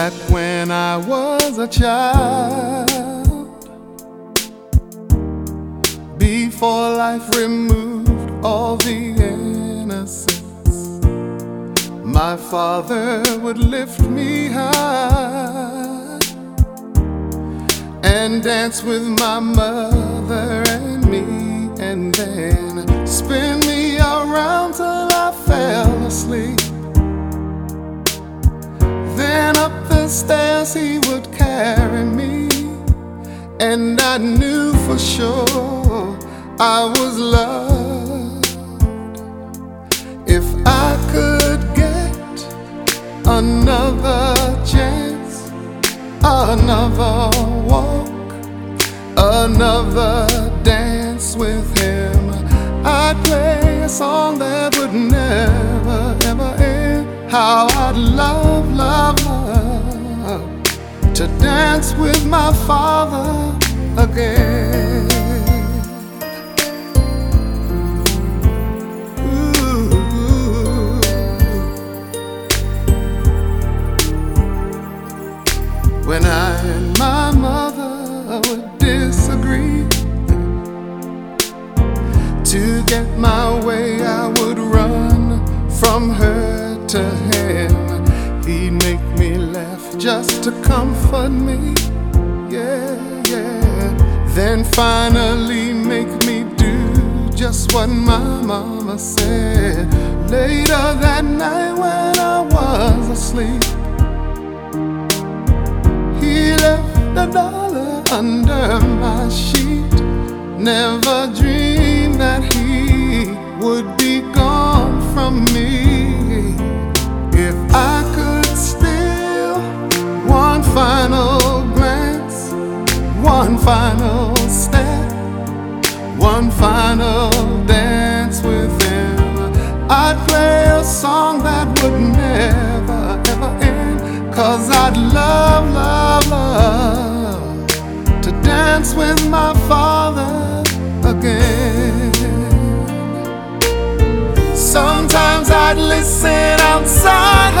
Back when I was a child, before life removed all the innocence, my father would lift me high and dance with my mother and me, and then spin me around stairs he would carry me, and I knew for sure I was loved. If I could get another chance, another walk, another dance with him, I'd play a song that would never ever end. How I'd love, love, love to dance with my father again. When I and my mother would disagree To get my way I would run from her to him He'd make me laugh just to comfort me. Yeah, yeah. Then finally make me do just what my mama said. Later that night when I was asleep he left a dollar under my sheet. Never dreamed that he would be gone one final step, one final dance with him, I'd play a song that would never ever end. Cause I'd love, love, love to dance with my father again. Sometimes I'd listen outside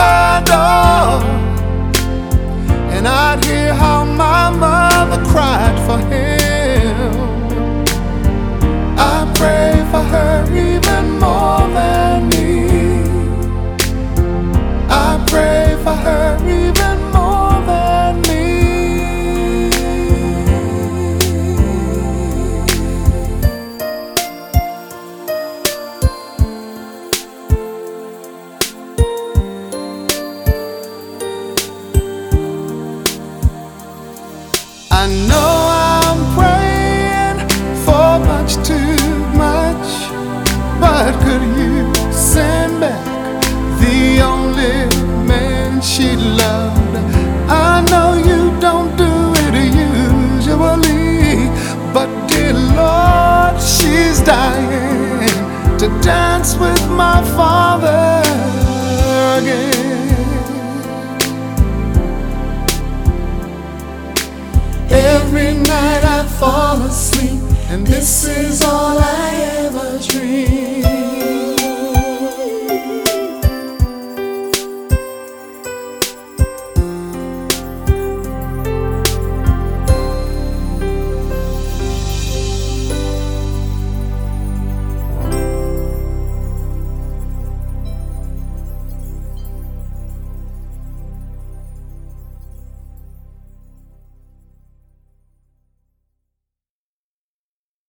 I know I'm praying for much too much, but could you send back the only man she loved? I know you don't do it usually, but dear Lord, she's dying to dance with my father again. Every night I fall asleep, and this is all I ever dream.